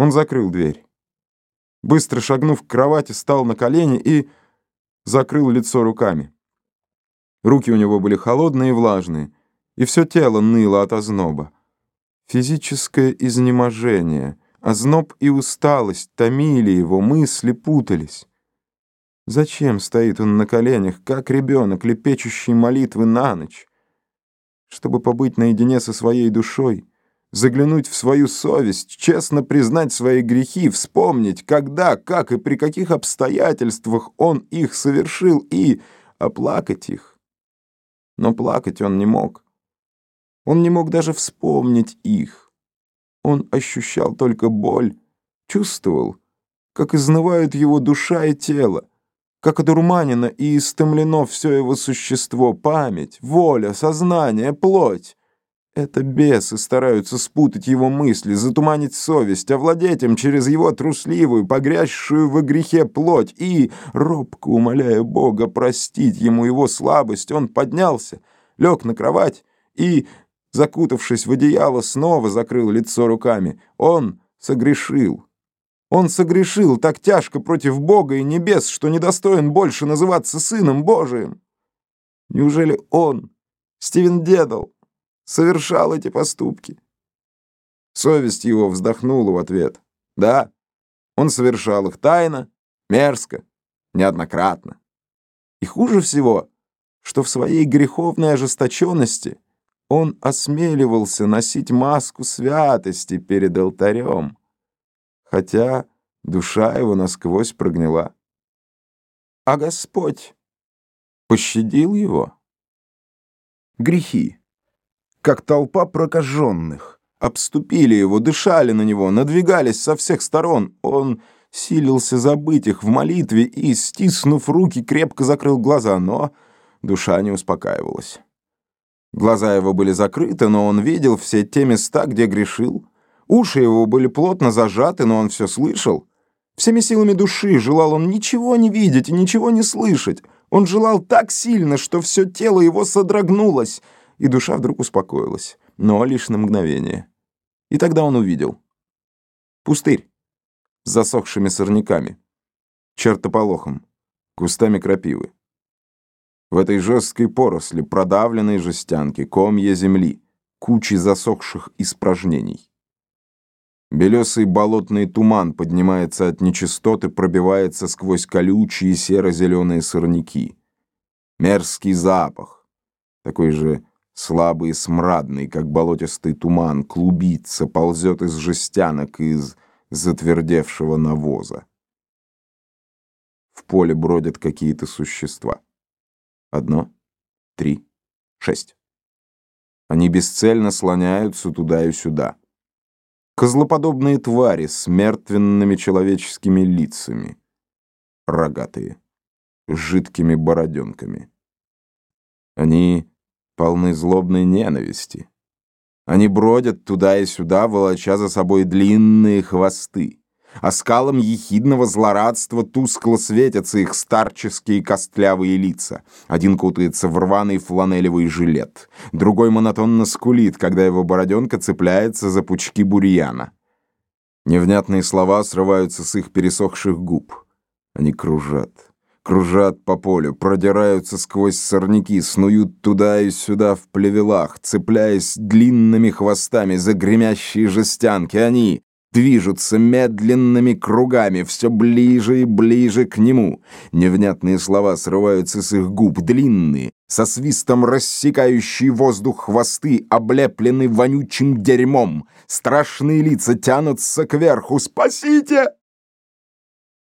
Он закрыл дверь. Быстро шагнув к кровати, стал на колени и закрыл лицо руками. Руки у него были холодные и влажные, и все тело ныло от озноба. Физическое изнеможение, озноб и усталость томили его, мысли путались. Зачем стоит он на коленях, как ребенок, лепечущий молитвы на ночь? Чтобы побыть наедине со своей душой, заглянуть в свою совесть, честно признать свои грехи, вспомнить, когда, как и при каких обстоятельствах он их совершил, и оплакать их. Но плакать он не мог. Он не мог даже вспомнить их. Он ощущал только боль, чувствовал, как изнывают его душа и тело, как одурманено и истомлено все его существо, память, воля, сознание, плоть. Это бесы стараются спутать его мысли, затуманить совесть, овладеть им через его трусливую, погрязшую во грехе плоть, и, робко умоляя Бога простить ему его слабость, он поднялся, лег на кровать и, закутавшись в одеяло, снова закрыл лицо руками. Он согрешил. Он согрешил так тяжко против Бога и небес, что недостоин больше называться Сыном Божиим. Неужели он, Стивен Дедал, совершал эти поступки. Совесть его вздохнула в ответ. Да, он совершал их тайно, мерзко, неоднократно. И хуже всего, что в своей греховной ожесточенности он осмеливался носить маску святости перед алтарем, хотя душа его насквозь прогнила. А Господь пощадил его. Грехи как толпа прокаженных. Обступили его, дышали на него, надвигались со всех сторон. Он силился забыть их в молитве и, стиснув руки, крепко закрыл глаза, но душа не успокаивалась. Глаза его были закрыты, но он видел все те места, где грешил. Уши его были плотно зажаты, но он все слышал. Всеми силами души желал он ничего не видеть и ничего не слышать. Он желал так сильно, что все тело его содрогнулось — и душа вдруг успокоилась, но лишь на мгновение. И тогда он увидел. Пустырь с засохшими сорняками, чертополохом, кустами крапивы. В этой жесткой поросли продавленные жестянки, комья земли, кучи засохших испражнений. Белесый болотный туман поднимается от нечистот и пробивается сквозь колючие серо-зеленые сорняки. Мерзкий запах, такой же слабый и смрадный, как болотистый туман, клубится, ползет из жестянок, из затвердевшего навоза. В поле бродят какие-то существа. Одно, три, шесть. Они бесцельно слоняются туда и сюда. Козлоподобные твари с мертвенными человеческими лицами. Рогатые, с жидкими бороденками. Они полны злобной ненависти. Они бродят туда и сюда, волоча за собой длинные хвосты. А скалам ехидного злорадства тускло светятся их старческие костлявые лица. Один кутается в рваный фланелевый жилет, другой монотонно скулит, когда его бороденка цепляется за пучки бурьяна. Невнятные слова срываются с их пересохших губ. Они кружат кружат по полю, продираются сквозь сорняки, снуют туда и сюда в плевелах, цепляясь длинными хвостами за гремящие жестянки. Они движутся медленными кругами, все ближе и ближе к нему. Невнятные слова срываются с их губ, длинные, со свистом рассекающие воздух хвосты, облеплены вонючим дерьмом. Страшные лица тянутся кверху. «Спасите!»